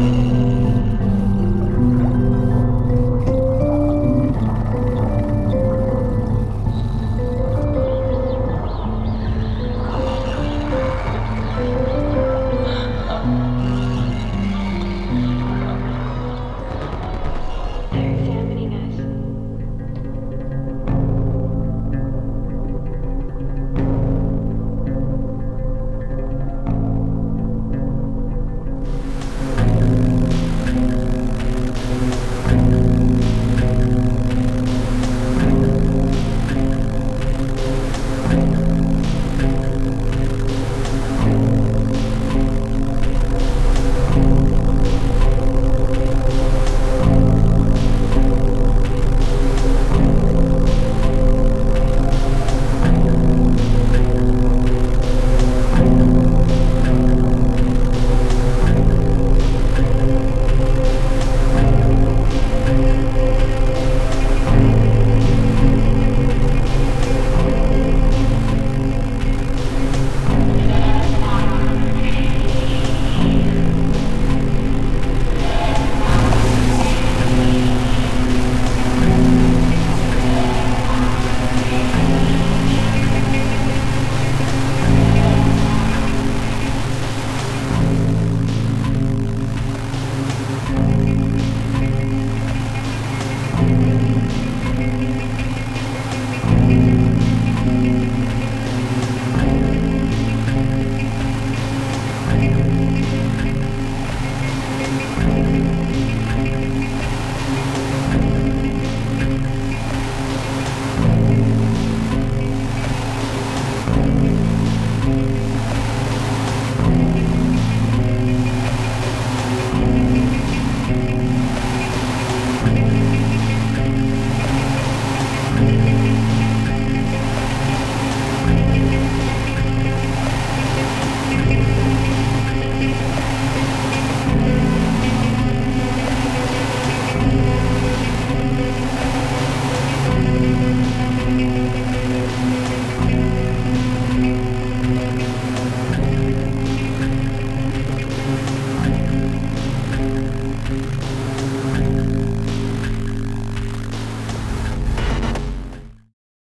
Mm-hmm.